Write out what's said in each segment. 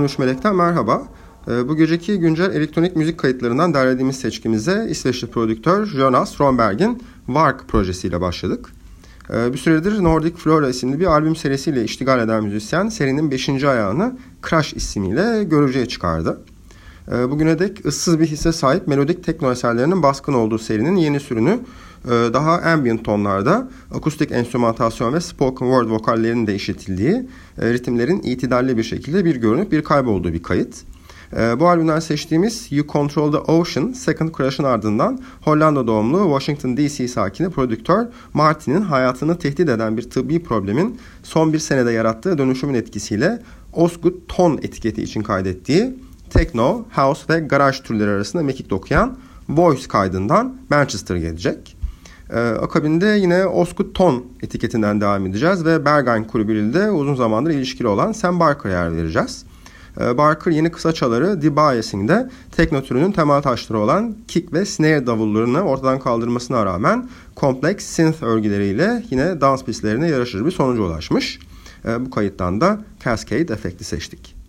13 Melek'ten merhaba. Ee, bu geceki güncel elektronik müzik kayıtlarından derlediğimiz seçkimize İsveçli prodüktör Jonas Romberg'in Vark projesiyle başladık. Ee, bir süredir Nordic Flora isimli bir albüm serisiyle iştigal eden müzisyen serinin 5. ayağını Crash ismiyle görücüye çıkardı. Ee, bugüne dek ıssız bir hisse sahip melodik tekno eserlerinin baskın olduğu serinin yeni sürünü e, daha ambient tonlarda akustik enstrümantasyon ve spoken word vokallerinin de işitildiği ritimlerin itidalli bir şekilde bir görünüp bir kaybolduğu bir kayıt. E, bu albümden seçtiğimiz You Control the Ocean, Second Crash'ın ardından Hollanda doğumlu Washington DC sakini prodüktör Martin'in hayatını tehdit eden bir tıbbi problemin son bir senede yarattığı dönüşümün etkisiyle Osgood Ton etiketi için kaydettiği techno, house ve garage türleri arasında mekik dokuyan Voice kaydından Manchester gelecek. Ee, akabinde yine Osgood Ton etiketinden devam edeceğiz ve Berghain kulübüyle de uzun zamandır ilişkili olan Sam Barker'a yer vereceğiz. Ee, Barker yeni kısa çaları The Biasing'de tekno türünün temel taşları olan kick ve snare davullarını ortadan kaldırmasına rağmen kompleks synth örgüleriyle yine dans pistlerine yaraşır bir sonuca ulaşmış. Ee, bu kayıttan da Cascade efekti seçtik.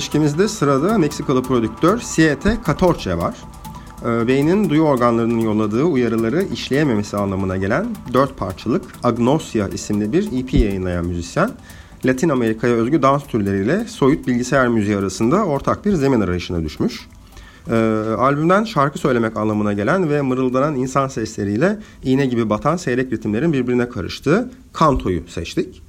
Seçkimizde sırada Meksikalı prodüktör Siete Catorce var. Ee, beynin duyu organlarının yolladığı uyarıları işleyememesi anlamına gelen dört parçalık Agnosia isimli bir EP yayınlayan müzisyen, Latin Amerika'ya özgü dans türleriyle soyut bilgisayar müziği arasında ortak bir zemin arayışına düşmüş. Ee, albümden şarkı söylemek anlamına gelen ve mırıldanan insan sesleriyle iğne gibi batan seyrek ritimlerin birbirine karıştığı Kanto'yu seçtik.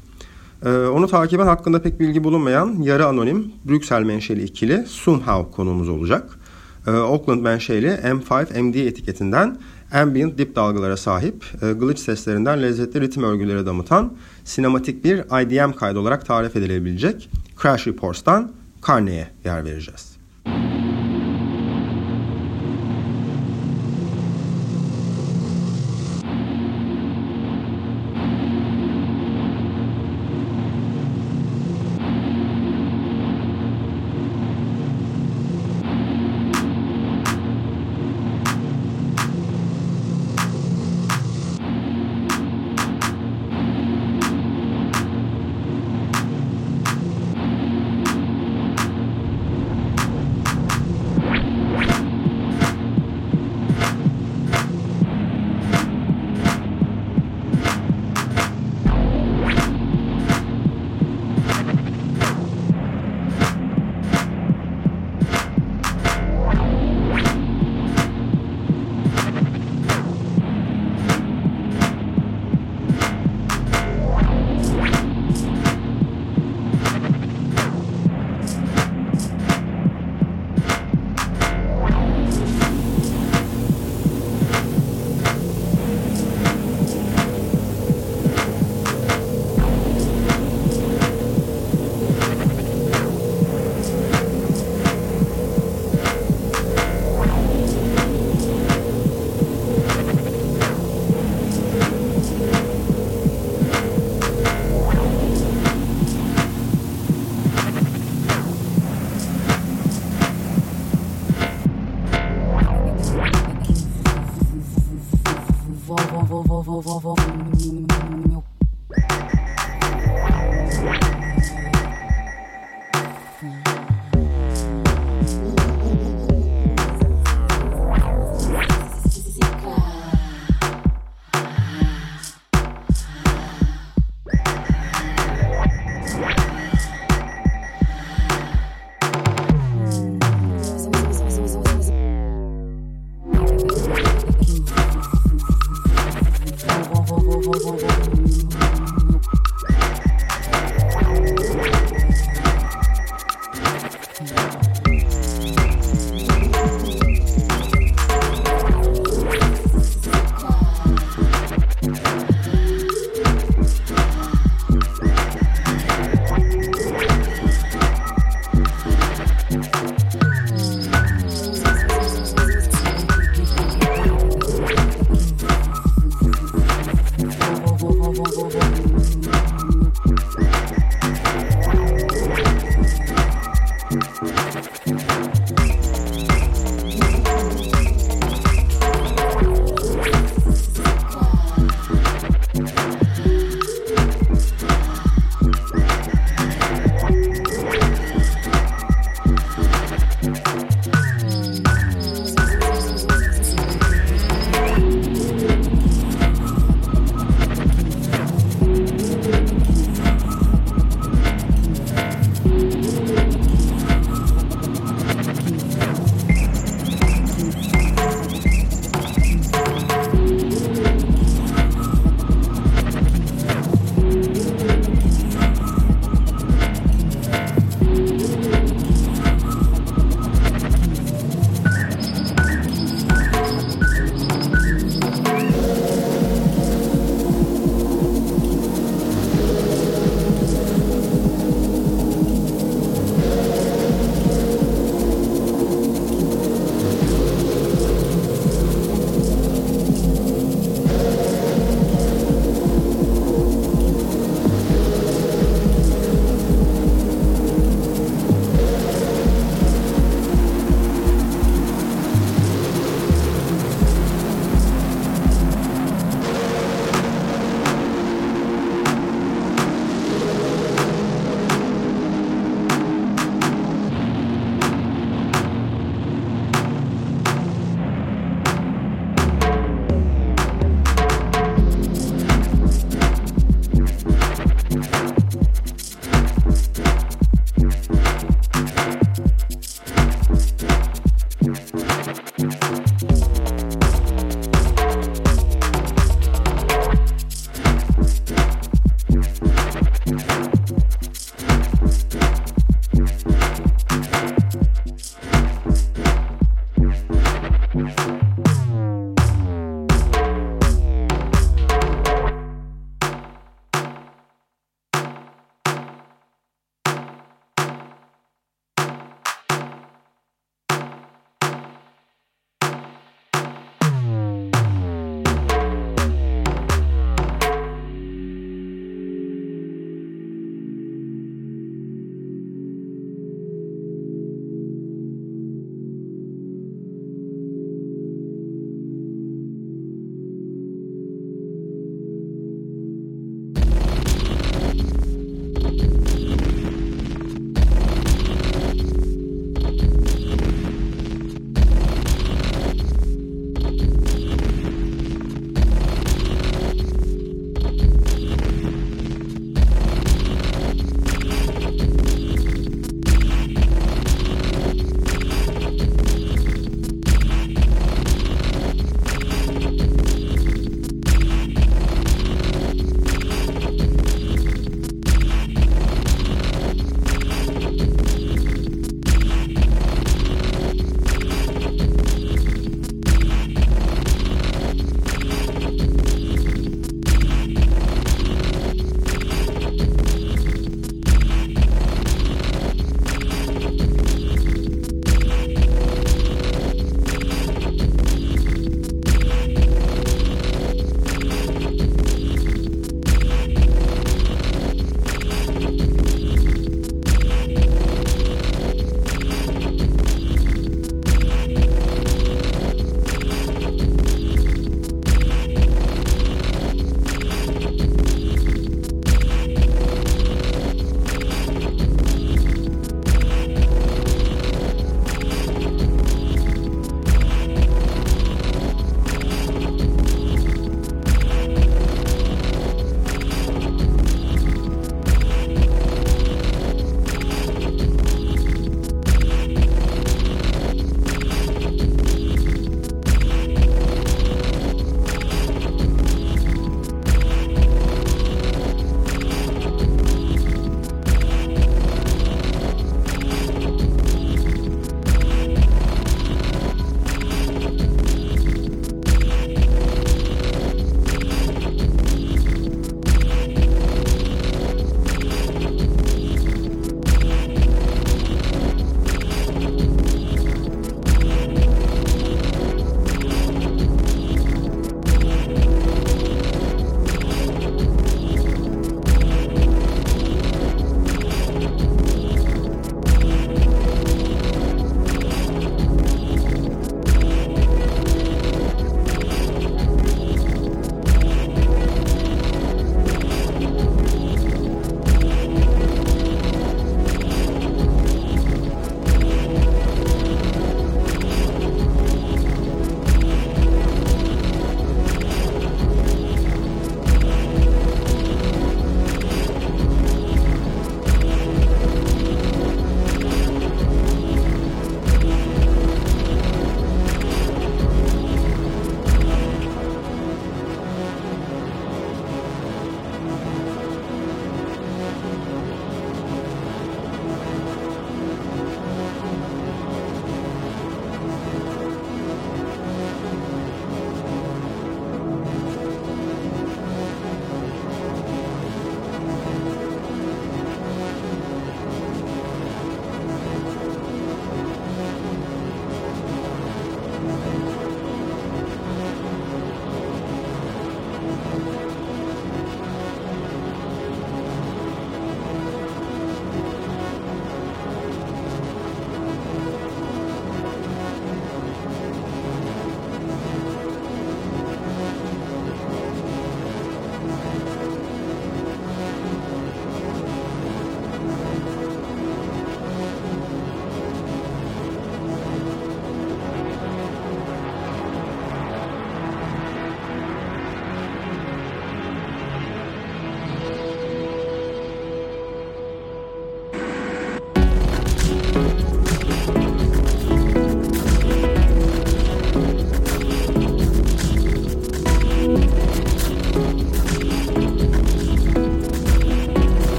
Ee, onu takiben hakkında pek bilgi bulunmayan yarı anonim Brüksel menşeli ikili Somehow konumuz olacak. Ee, Oakland menşeli M5MD etiketinden ambient dip dalgalara sahip, e, glitch seslerinden lezzetli ritim örgüleri damıtan sinematik bir IDM kaydı olarak tarif edilebilecek Crash Reports'tan Carney'e yer vereceğiz. Volvo,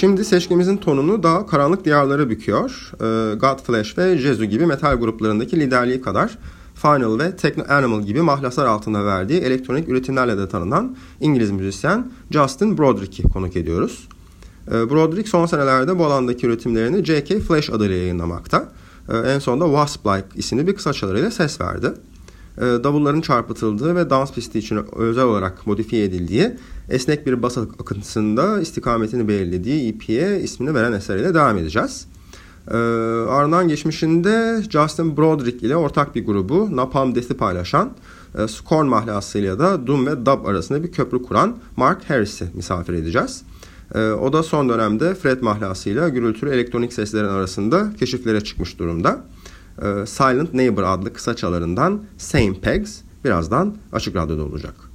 Şimdi seçkimizin tonunu daha karanlık diyarlara büküyor. Ee, Godflesh ve Jesu gibi metal gruplarındaki liderliği kadar Final ve Techno Animal gibi mahlaslar altında verdiği elektronik üretimlerle de tanınan İngiliz müzisyen Justin Broderick'i konuk ediyoruz. Ee, Broderick son senelerde bu alandaki üretimlerini J.K. Flash adıyla yayınlamakta. Ee, en sonunda Wasp-like isimli bir kısa çalarıyla ses verdi. Davulların çarpıtıldığı ve dans pisti için özel olarak modifiye edildiği esnek bir bas akıntısında istikametini belirlediği EP'ye ismini veren eseriyle devam edeceğiz. Ee, ardından geçmişinde Justin Broderick ile ortak bir grubu Napalm Death'i paylaşan e, Scorn mahlasıyla da Doom ve Dub arasında bir köprü kuran Mark Harris'i misafir edeceğiz. E, o da son dönemde Fred mahlasıyla gürültülü elektronik seslerin arasında keşiflere çıkmış durumda. E, Silent Neighbor adlı kısa çalarından Same Pegs birazdan Açık Radyo'da olacak.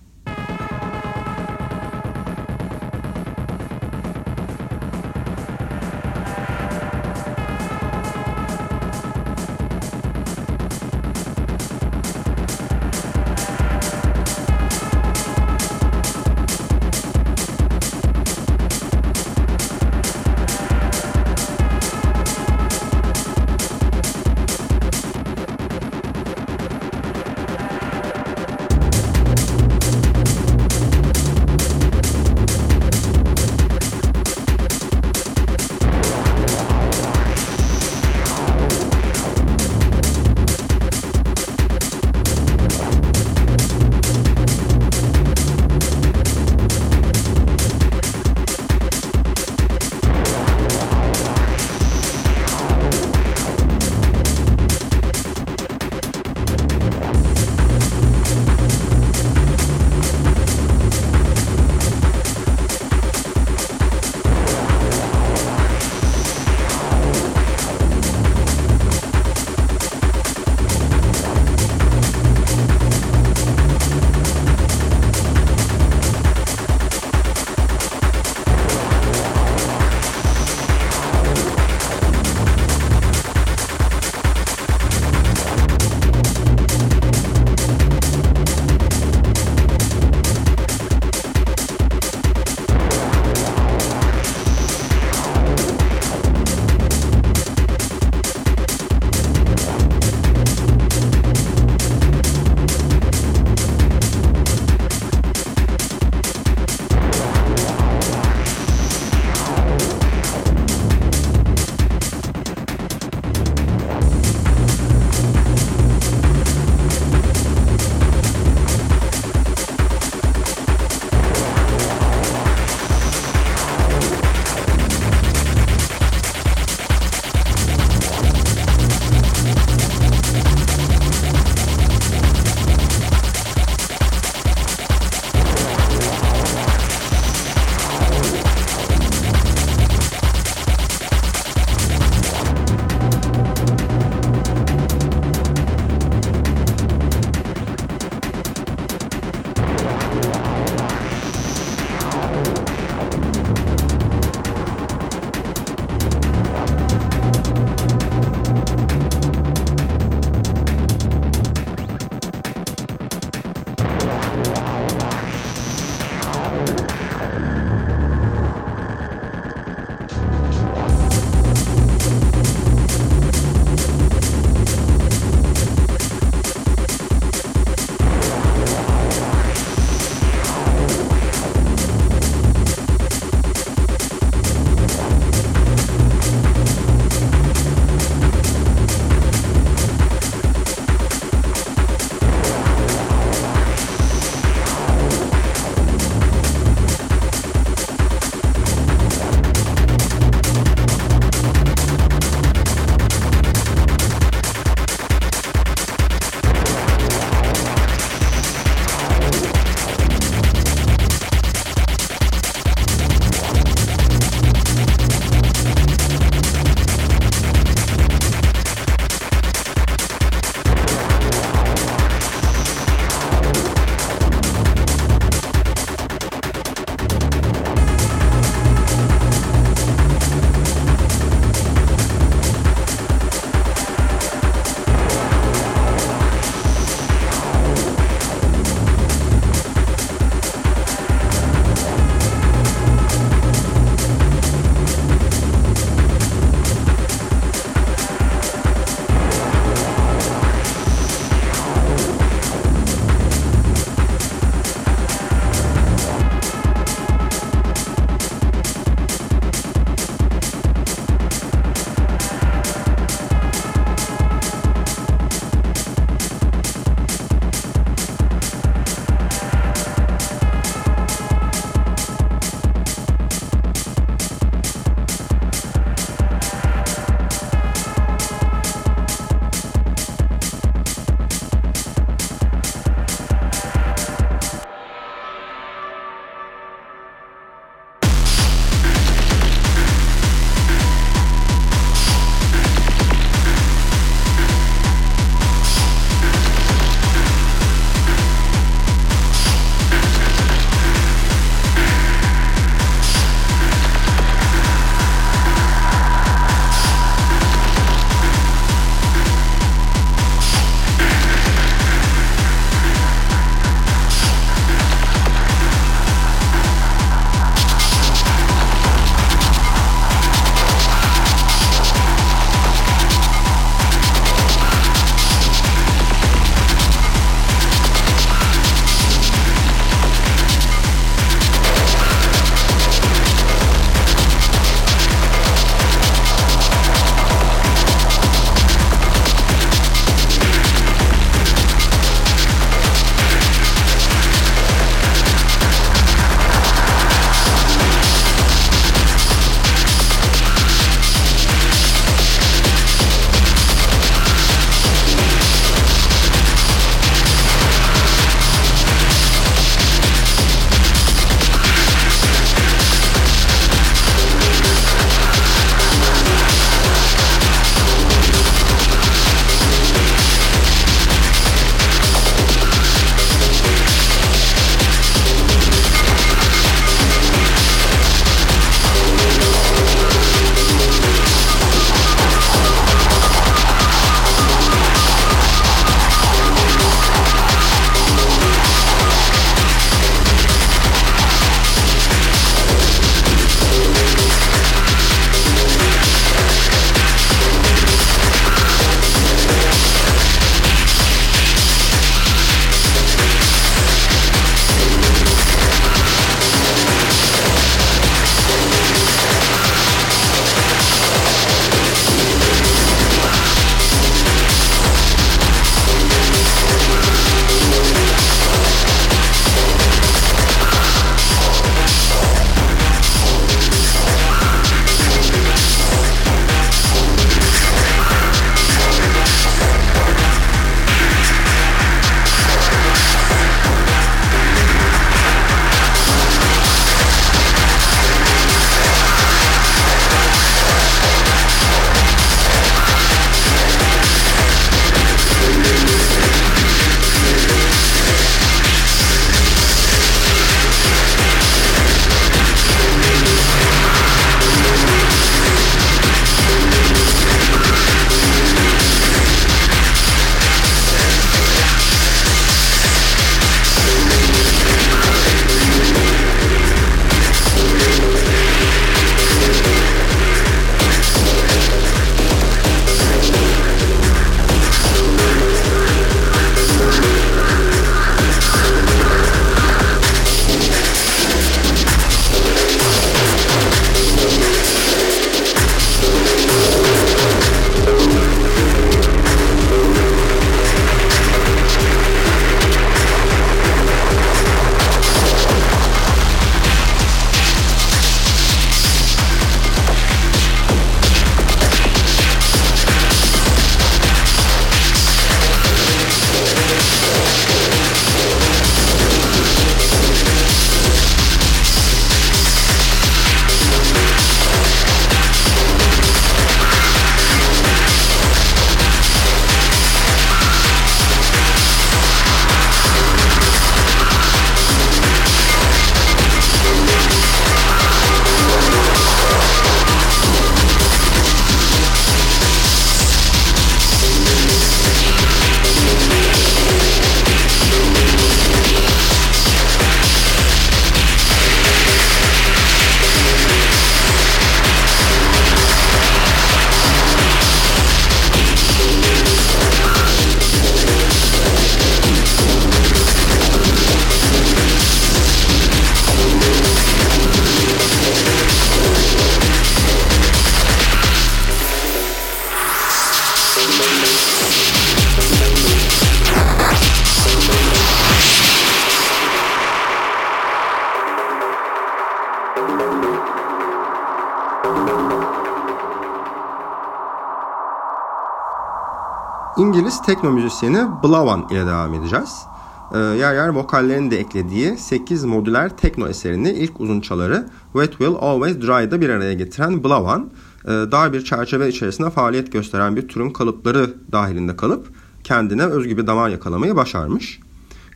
İngiliz tekno müzisyeni Blavan ile devam edeceğiz. Ee, yer yer vokallerini de eklediği 8 modüler tekno eserini ilk uzun çaları Wet Will Always Dry'da bir araya getiren Blavan, dar bir çerçeve içerisinde faaliyet gösteren bir türün kalıpları dahilinde kalıp kendine özgü bir damar yakalamayı başarmış.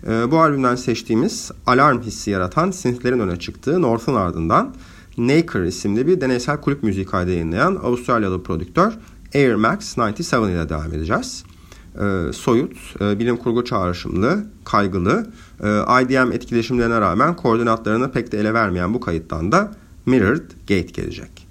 E, bu albümden seçtiğimiz alarm hissi yaratan synthlerin öne çıktığı North'un ardından Naker isimli bir deneysel kulüp müziği kaydı yayınlayan Avustralyalı prodüktör Air Max 97 ile devam edeceğiz. E, soyut, e, bilim kurgu çağrışımlı, kaygılı, e, IDM etkileşimlerine rağmen koordinatlarını pek de ele vermeyen bu kayıttan da Mirrored Gate gelecek.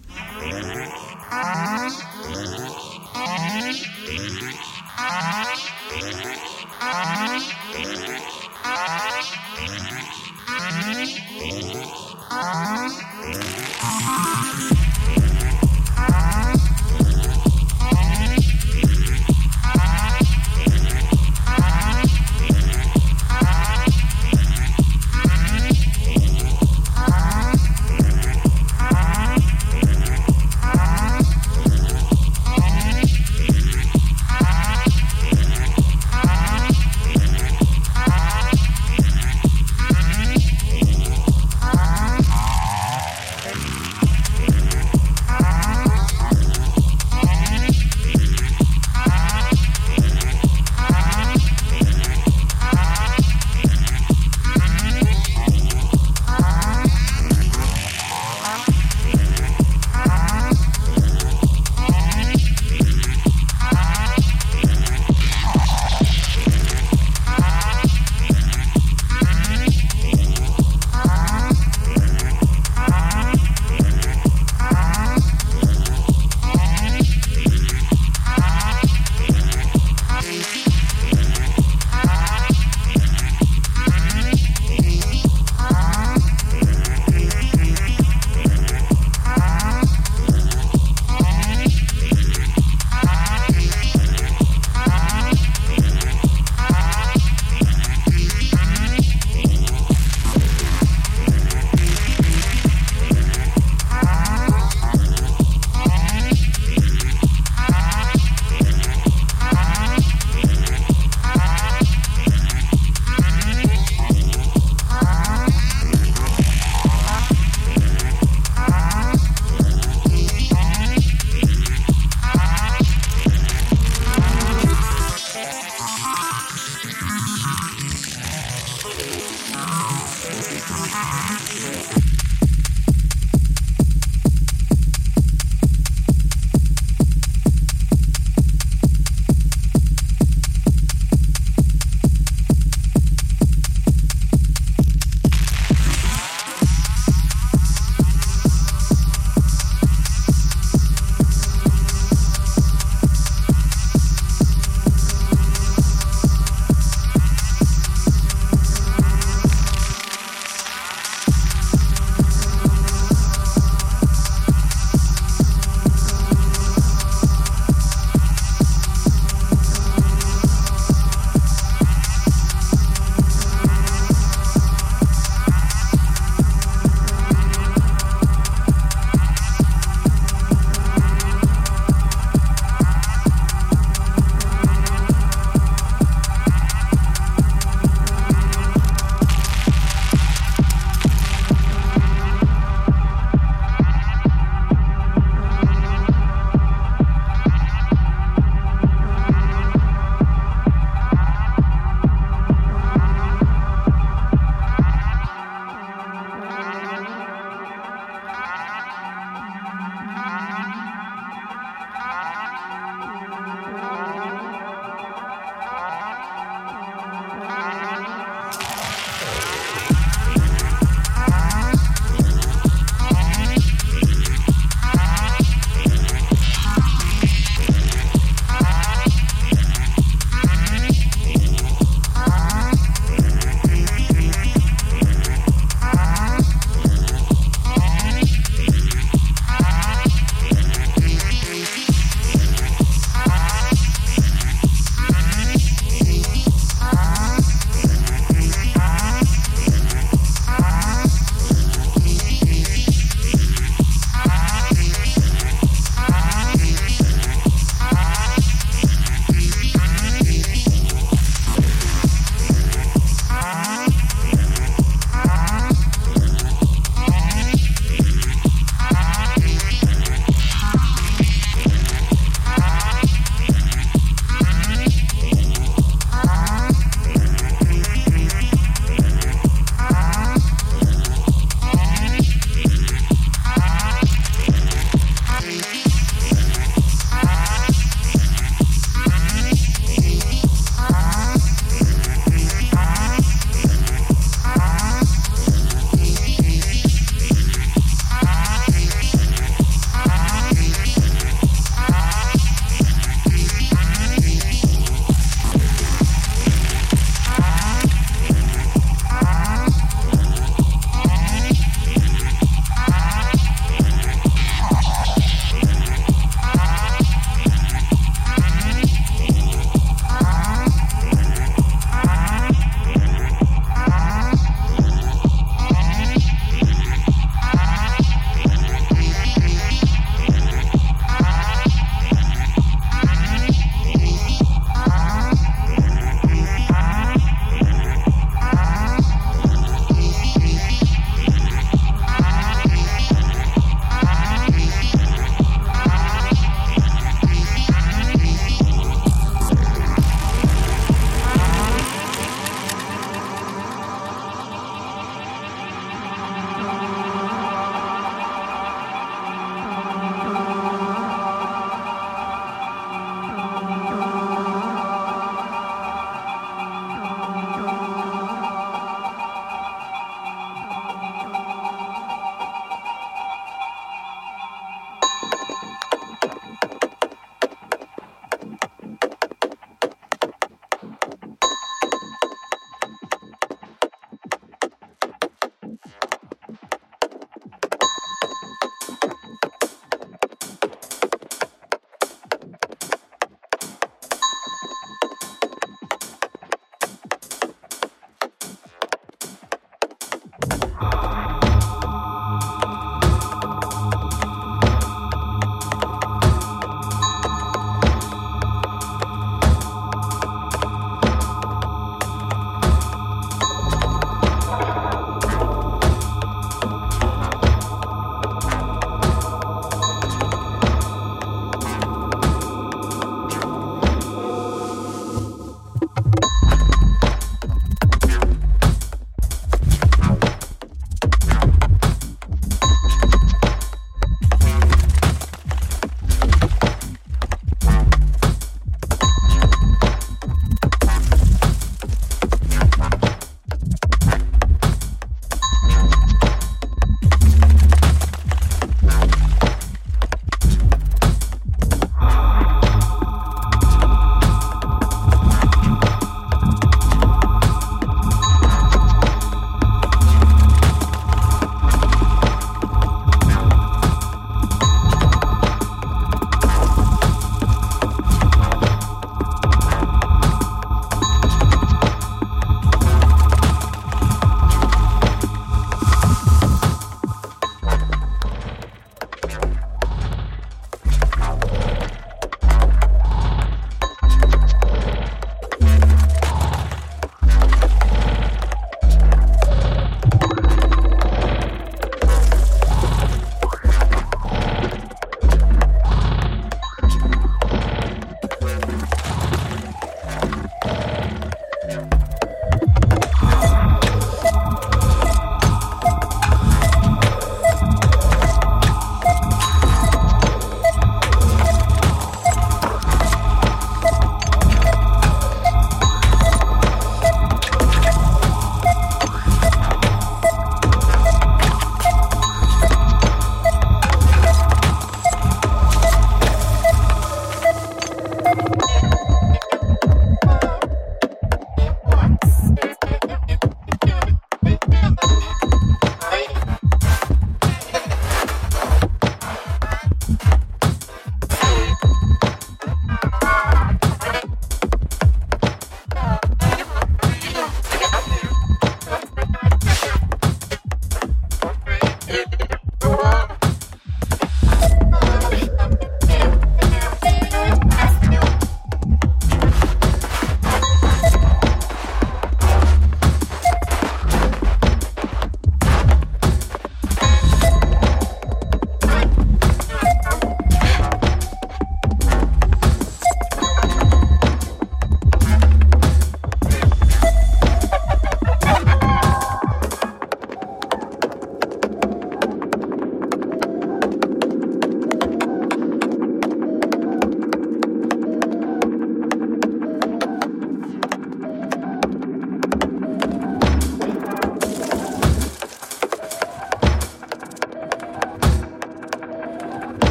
Música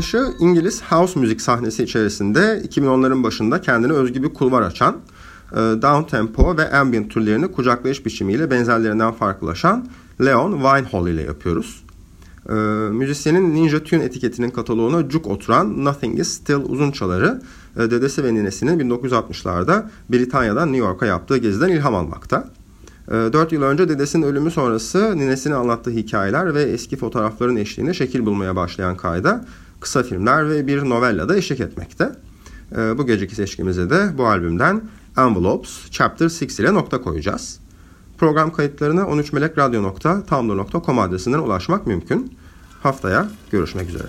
Kapanışı İngiliz house müzik sahnesi içerisinde 2010'ların başında kendine özgü bir kulvar açan, e, down tempo ve ambient türlerini kucaklayış biçimiyle benzerlerinden farklılaşan Leon Winehall ile yapıyoruz. E, müzisyenin Ninja Tune etiketinin kataloğuna cuk oturan Nothing is Still uzun çaları e, dedesi ve ninesinin 1960'larda Britanya'dan New York'a yaptığı geziden ilham almakta. 4 yıl önce dedesinin ölümü sonrası ninesine anlattığı hikayeler ve eski fotoğrafların eşliğinde şekil bulmaya başlayan kayda kısa filmler ve bir novella da eşlik etmekte. Bu geceki seçkimize de bu albümden Envelopes Chapter 6 ile nokta koyacağız. Program kayıtlarına 13melekradyo.tumblr.com adresinden ulaşmak mümkün. Haftaya görüşmek üzere.